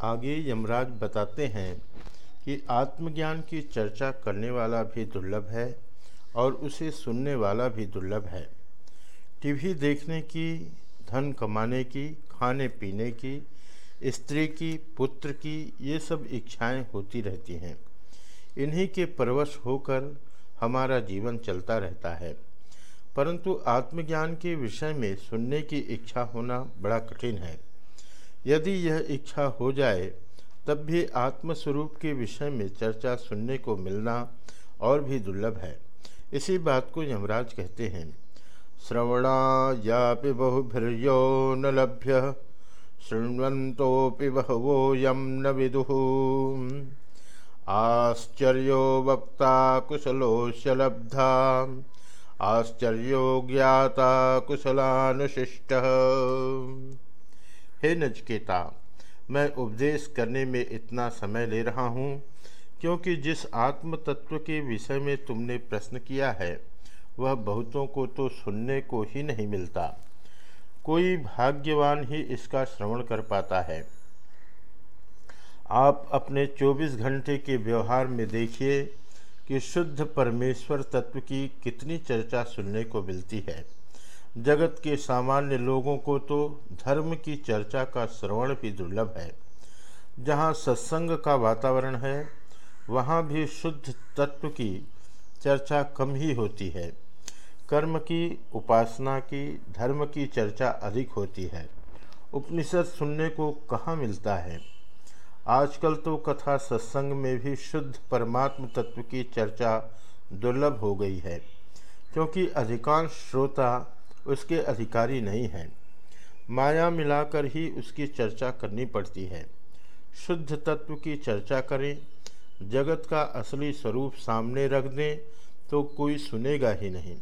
आगे यमराज बताते हैं कि आत्मज्ञान की चर्चा करने वाला भी दुर्लभ है और उसे सुनने वाला भी दुर्लभ है। टीवी देखने की, धन कमाने की, खाने पीने की, स्त्री की, पुत्र की ये सब इच्छाएँ होती रहती हैं। इन्हीं के परवश होकर हमारा जीवन चलता रहता है। परंतु आत्मज्ञान के विषय में सुनने की इच्छा होना बड़ा कठिन है। यदि यह इच्छा हो जाए, तब भी आत्मस्वरूप के विषय में चर्चा सुनने को मिलना और भी दुर्लभ है। इसी बात को यमराज कहते हैं। श्रवणा यापि बहुभिर्यो न लभ्य, शृण्वन्तोऽपि बहवो यम न विदु। आश्चर्यो वक्ता कुशलोश्य लब्धा आश्चर्यो ज्ञाता कुशलानुशिष्ट। हे नचकेता, मैं उपदेश करने में इतना समय ले रहा हूँ, क्योंकि जिस आत्म तत्व के विषय में तुमने प्रश्न किया है, वह बहुतों को तो सुनने को ही नहीं मिलता। कोई भाग्यवान ही इसका श्रवण कर पाता है। आप अपने 24 घंटे के व्यवहार में देखिए कि शुद्ध परमेश्वर तत्व की कितनी चर्चा सुनने को मिलती है। जगत के सामान्य लोगों को तो धर्म की चर्चा का श्रवण भी दुर्लभ है। जहाँ सत्संग का वातावरण है, वहाँ भी शुद्ध तत्व की चर्चा कम ही होती है। कर्म की, उपासना की, धर्म की चर्चा अधिक होती है। उपनिषद सुनने को कहाँ मिलता है? आजकल तो कथा सत्संग में भी शुद्ध परमात्म तत्व की चर्चा दुर्लभ हो गई है, क्योंकि अधिकांश श्रोता उसके अधिकारी नहीं हैं। माया मिलाकर ही उसकी चर्चा करनी पड़ती है। शुद्ध तत्व की चर्चा करें, जगत का असली स्वरूप सामने रख दें तो कोई सुनेगा ही नहीं।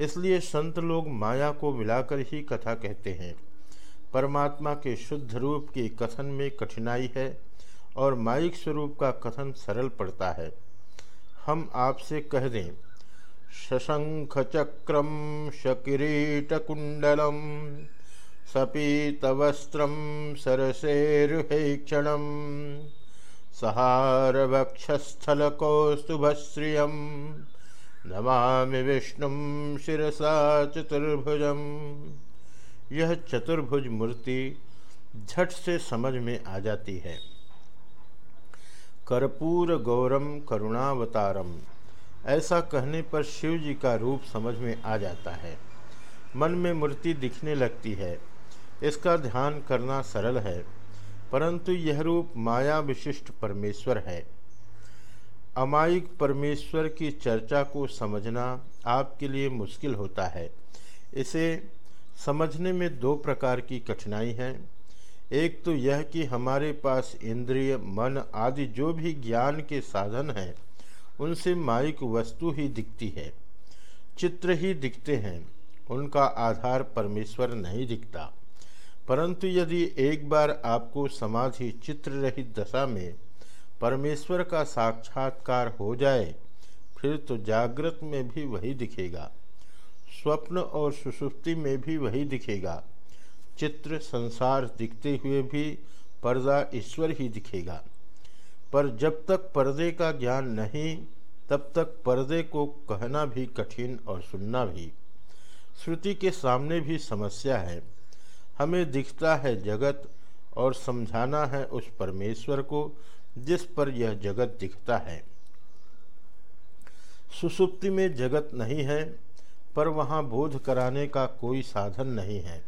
इसलिए संत लोग माया को मिलाकर ही कथा कहते हैं। परमात्मा के शुद्ध रूप के कथन में कठिनाई है और माइक स्वरूप का कथन सरल पड़ता है। हम आपसे कह दें शशङ्खचक्रं शकिरीटकुण्डलं सपीतवस्त्रं सरसेरुहेक्षणं सहारवक्षस्थलकौस्तुभश्रियं नमामि विष्णुं शिरसा चतुर्भुजम। यह चतुर्भुज मूर्ति झट से समझ में आ जाती है। कर्पूर गौरम करुणावतारम। ऐसा कहने पर शिव जी का रूप समझ में आ जाता है। मन में मूर्ति दिखने लगती है। इसका ध्यान करना सरल है, परंतु यह रूप माया विशिष्ट परमेश्वर है। अमायिक परमेश्वर की चर्चा को समझना आपके लिए मुश्किल होता है। इसे समझने में दो प्रकार की कठिनाई है। एक तो यह कि हमारे पास इंद्रिय, मन आदि जो भी ज्ञान के साधन हैं उनसे माइक वस्तु ही दिखती है, चित्र ही दिखते हैं, उनका आधार परमेश्वर नहीं दिखता। परंतु यदि एक बार आपको समाधि चित्र रहित दशा में परमेश्वर का साक्षात्कार हो जाए, फिर तो जागृत में भी वही दिखेगा, स्वप्न और सुसुप्ति में भी वही दिखेगा, चित्र संसार दिखते हुए भी पर्दा ईश्वर ही दिखेगा। पर जब तक पर्दे का ज्ञान नहीं, तब तक पर्दे को कहना भी कठिन और सुनना भी। श्रुति के सामने भी समस्या है। हमें दिखता है जगत और समझाना है उस परमेश्वर को, जिस पर यह जगत दिखता है। सुसुप्ति में जगत नहीं है, पर वहाँ बोध कराने का कोई साधन नहीं है।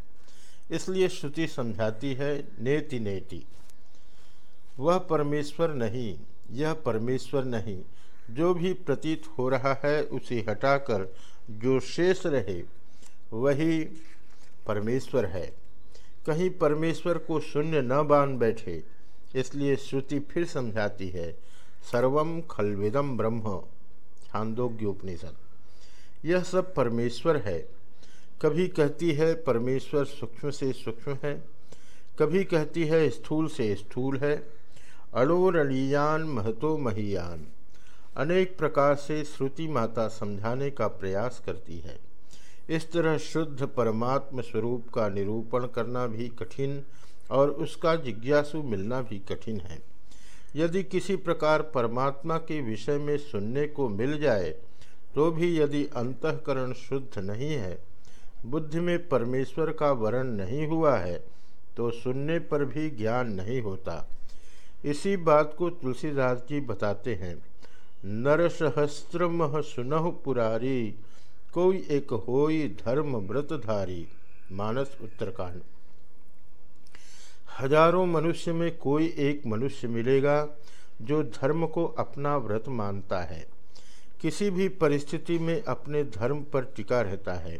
इसलिए श्रुति समझाती है, नेति नेति। वह परमेश्वर नहीं, यह परमेश्वर नहीं। जो भी प्रतीत हो रहा है, उसे हटाकर जो शेष रहे, वही परमेश्वर है। कहीं परमेश्वर को शून्य न बाँध बैठे, इसलिए श्रुति फिर समझाती है सर्वम खलविदम ब्रह्म। छांदोग्य उपनिषद यह सब परमेश्वर है। कभी कहती है, परमेश्वर सूक्ष्म से सूक्ष्म है। कभी कहती है, स्थूल से स्थूल है। अड़ोरणीयान महतो महियान। अनेक प्रकार से श्रुति माता समझाने का प्रयास करती है। इस तरह शुद्ध परमात्म स्वरूप का निरूपण करना भी कठिन और उसका जिज्ञासु मिलना भी कठिन है। यदि किसी प्रकार परमात्मा के विषय में सुनने को मिल जाए तो भी यदि अंतकरण शुद्ध नहीं है, बुद्धि में परमेश्वर का वर्ण नहीं हुआ है तो सुनने पर भी ज्ञान नहीं होता। इसी बात को तुलसीदास जी बताते हैं। नर सहस्त्रमह सुनह पुरारी, कोई एक होई धर्म व्रतधारी, मानस उत्तरकांड। हज़ारों मनुष्य में कोई एक मनुष्य मिलेगा, जो धर्म को अपना व्रत मानता है। किसी भी परिस्थिति में अपने धर्म पर टिका रहता है।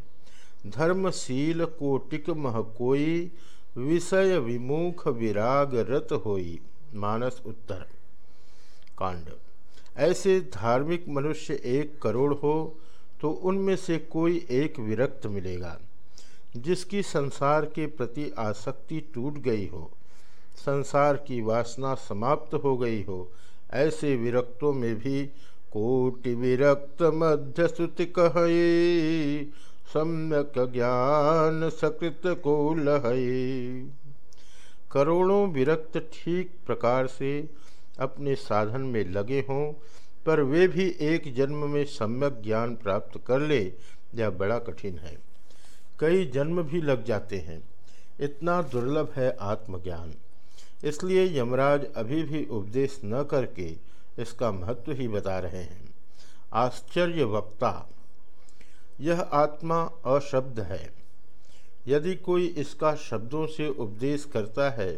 धर्मशील को टिक मह कोई, विषय विमुख विराग रत होई। मानस उत्तर। कांड। ऐसे धार्मिक मनुष्य एक करोड़ हो तो उनमें से कोई एक विरक्त मिलेगा, जिसकी संसार के प्रति आसक्ति टूट गई हो, संसार की वासना समाप्त हो गई हो, ऐसे विरक्तों में भी कोटि विरक्त मध्य श्रुति कह, सम्यक ज्ञान सकृत को लहे। करोड़ों विरक्त ठीक प्रकार से अपने साधन में लगे हों, पर वे भी एक जन्म में सम्यक ज्ञान प्राप्त कर ले, यह बड़ा कठिन है। कई जन्म भी लग जाते हैं। इतना दुर्लभ है आत्मज्ञान। इसलिए यमराज अभी भी उपदेश न करके इसका महत्व ही बता रहे हैं। आश्चर्य वक्ता यह आत्मा अशब्द है। यदि कोई इसका शब्दों से उपदेश करता है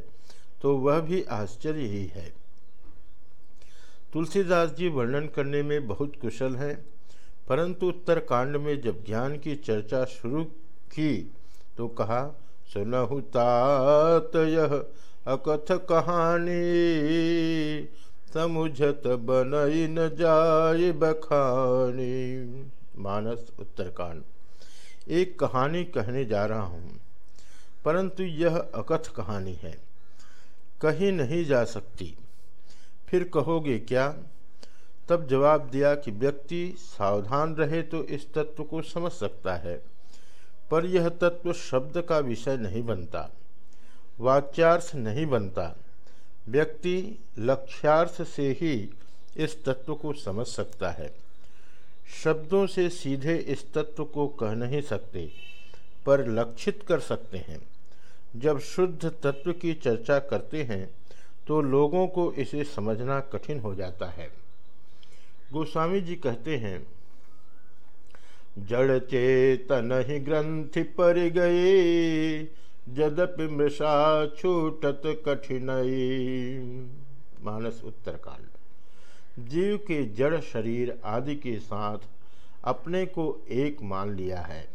तो वह भी आश्चर्य ही है। तुलसीदास जी वर्णन करने में बहुत कुशल हैं, परंतु उत्तर कांड में जब ज्ञान की चर्चा शुरू की तो कहा, सुनहु तात यह अकथ कहानी, समुझत बनई न जाय बखानी। मानस उत्तरकांड। एक कहानी कहने जा रहा हूँ, परंतु यह अकथ कहानी है। कहीं नहीं जा सकती। फिर कहोगे, क्या? तब जवाब दिया कि व्यक्ति सावधान रहे तो इस तत्व को समझ सकता है, पर यह तत्व शब्द का विषय नहीं बनता, वाच्यार्थ नहीं बनता। व्यक्ति लक्ष्यार्थ से ही इस तत्व को समझ सकता है। शब्दों से सीधे इस तत्व को कह नहीं सकते, पर लक्षित कर सकते हैं। जब शुद्ध तत्व की चर्चा करते हैं तो लोगों को इसे समझना कठिन हो जाता है। गोस्वामी जी कहते हैं, जड़ चेतन ही ग्रंथि पर गए, जदपि मृषा छूटत कठिन मानस उत्तरकांड जीव के जड़ शरीर आदि के साथ अपने को एक मान लिया है।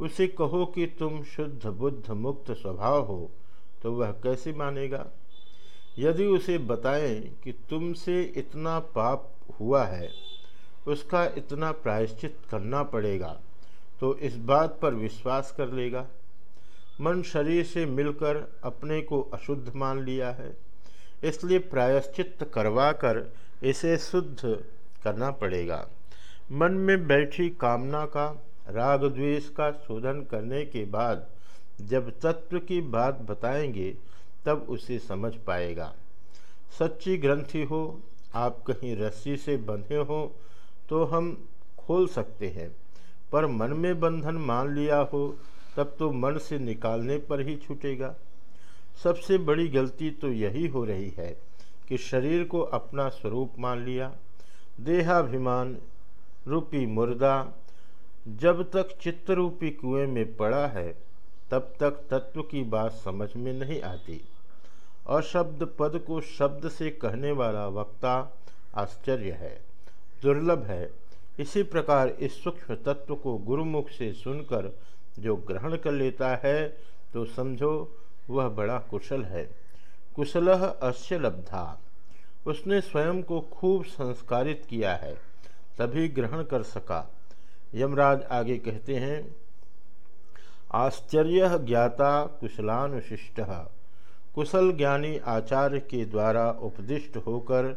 उसे कहो कि तुम शुद्ध बुद्ध मुक्त स्वभाव हो तो वह कैसे मानेगा? यदि उसे बताएँ कि तुमसे इतना पाप हुआ है, उसका इतना प्रायश्चित करना पड़ेगा तो इस बात पर विश्वास कर लेगा। मन शरीर से मिलकर अपने को अशुद्ध मान लिया है, इसलिए प्रायश्चित करवाकर इसे शुद्ध करना पड़ेगा। मन में बैठी कामना का, राग द्वेष का शोधन करने के बाद जब तत्व की बात बताएँगे, तब उसे समझ पाएगा। सच्ची ग्रंथि हो, आप कहीं रस्सी से बंधे हो तो हम खोल सकते हैं। पर मन में बंधन मान लिया हो, तब तो मन से निकालने पर ही छूटेगा। सबसे बड़ी गलती तो यही हो रही है। कि शरीर को अपना स्वरूप मान लिया। देहाभिमान रूपी मुर्दा जब तक चित्तरूपी कुएँ में पड़ा है, तब तक तत्व की बात समझ में नहीं आती। अशब्द पद को शब्द से कहने वाला वक्ता आश्चर्य है, दुर्लभ है। इसी प्रकार इस सूक्ष्म तत्व को गुरुमुख से सुनकर जो ग्रहण कर लेता है तो समझो वह बड़ा कुशल है। कुशल अश्य लब्धा। उसने स्वयं को खूब संस्कारित किया है, तभी ग्रहण कर सका। यमराज आगे कहते हैं, आश्चर्य ज्ञाता कुशलानुशिष्ट। कुशल ज्ञानी आचार्य के द्वारा उपदिष्ट होकर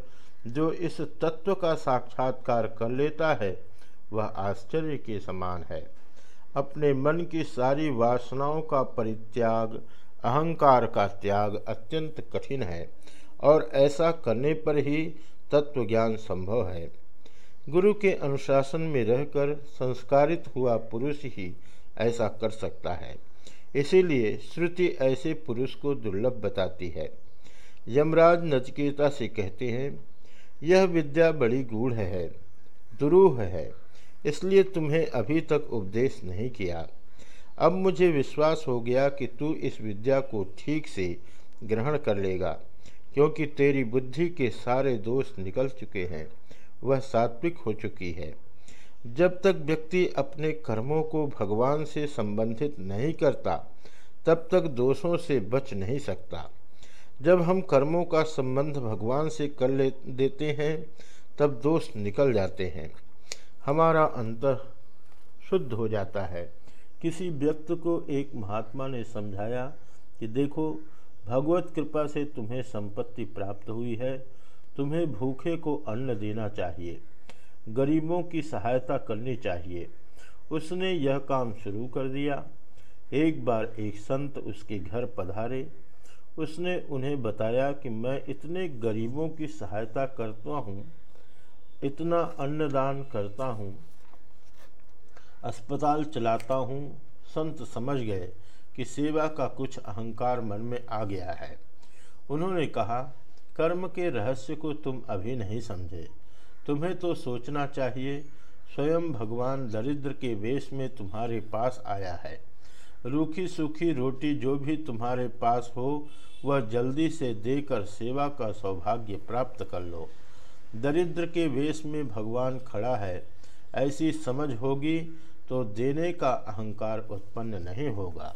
जो इस तत्व का साक्षात्कार कर लेता है, वह आश्चर्य के समान है। अपने मन की सारी वासनाओं का परित्याग अहंकार का त्याग अत्यंत कठिन है और ऐसा करने पर ही तत्व ज्ञान संभव है। गुरु के अनुशासन में रहकर संस्कारित हुआ पुरुष ही ऐसा कर सकता है। इसीलिए श्रुति ऐसे पुरुष को दुर्लभ बताती है। यमराज नचकेता से कहते हैं, यह विद्या बड़ी गूढ़ है, दुरूह है, इसलिए तुम्हें अभी तक उपदेश नहीं किया। अब मुझे विश्वास हो गया कि तू इस विद्या को ठीक से ग्रहण कर लेगा, क्योंकि तेरी बुद्धि के सारे दोष निकल चुके हैं, वह सात्विक हो चुकी है। जब तक व्यक्ति अपने कर्मों को भगवान से संबंधित नहीं करता, तब तक दोषों से बच नहीं सकता। जब हम कर्मों का संबंध भगवान से कर ले, देते हैं, तब दोष निकल जाते हैं। हमारा अंत शुद्ध हो जाता है। किसी व्यक्ति को एक महात्मा ने समझाया कि देखो, भगवत कृपा से तुम्हें संपत्ति प्राप्त हुई है, तुम्हें भूखे को अन्न देना चाहिए, गरीबों की सहायता करनी चाहिए। उसने यह काम शुरू कर दिया। एक बार एक संत उसके घर पधारे। उसने उन्हें बताया कि मैं इतने गरीबों की सहायता करता हूँ, इतना अन्नदान करता हूँ अस्पताल चलाता हूँ। संत समझ गए कि सेवा का कुछ अहंकार मन में आ गया है। उन्होंने कहा, कर्म के रहस्य को तुम अभी नहीं समझे। तुम्हें तो सोचना चाहिए, स्वयं भगवान दरिद्र के वेश में तुम्हारे पास आया है। रूखी सूखी रोटी जो भी तुम्हारे पास हो, वह जल्दी से देकर सेवा का सौभाग्य प्राप्त कर लो। दरिद्र के वेश में भगवान खड़ा है ऐसी समझ होगी तो देने का अहंकार उत्पन्न नहीं होगा।